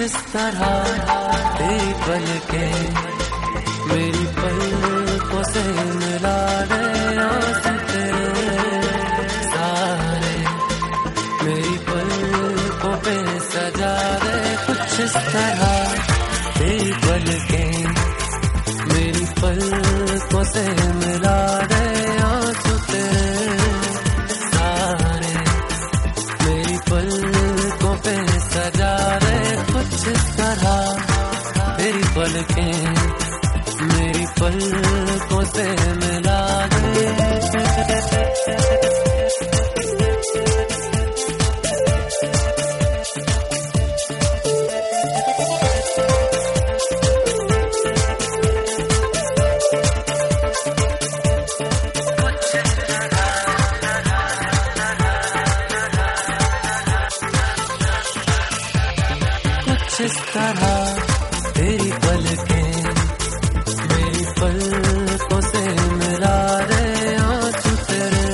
इस तरह तेरी पल के मेरी पल से मिला दे सारे मेरी पल को पे सजा दे कुछ इस तरह तेरी पल के मेरी पल से मिला दे के मेरी पलकों से मिला दे। इस तरह तेरी पल के, मेरी पलकों से मिला दे आँसू तेरे।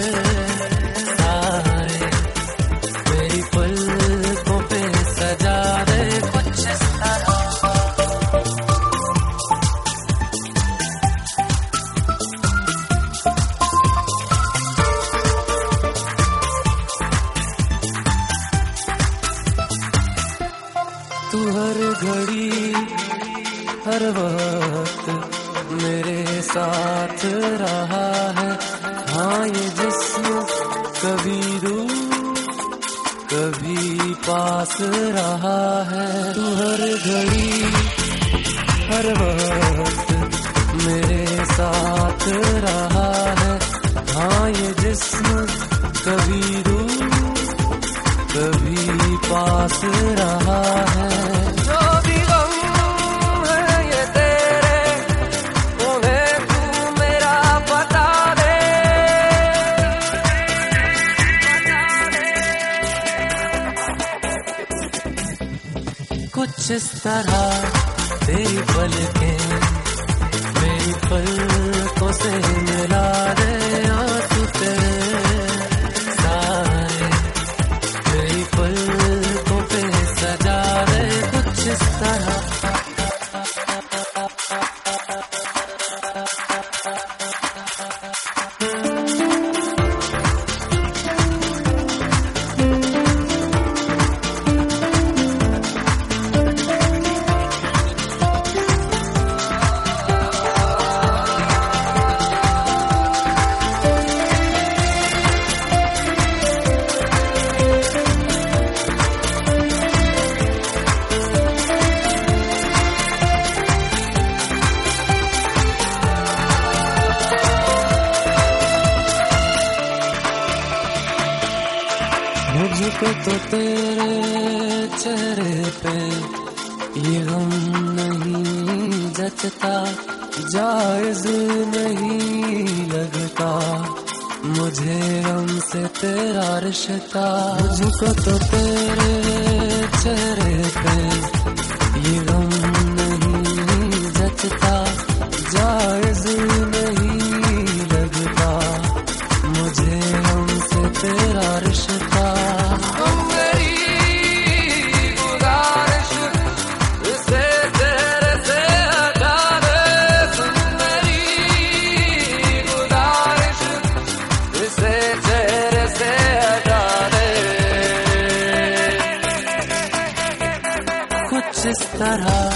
सारे मेरी पलकों सजा दे कुछ तू हर घड़ी हर वक्त मेरे साथ रहा है। हाँ ये जिस्म कभी दूर, कभी पास रहा है। तू हर घड़ी हर वक्त मेरे साथ रहा है। हाँ ये जिस्म कभी दूर, कभी पास रहा है। कुछ इस तरह तेरी पल के मेरी पलकों से मिला दे आँसू तेरे सारे मेरी पलकों पे सजा दे कुछ इस तरह। मुझको तो तेरे चेहरे पे ये गम नहीं जचता, जायज़ नहीं लगता। मुझे गम से तेरा रिश्ता, मुझको तो तेरे चेहरे पे तरह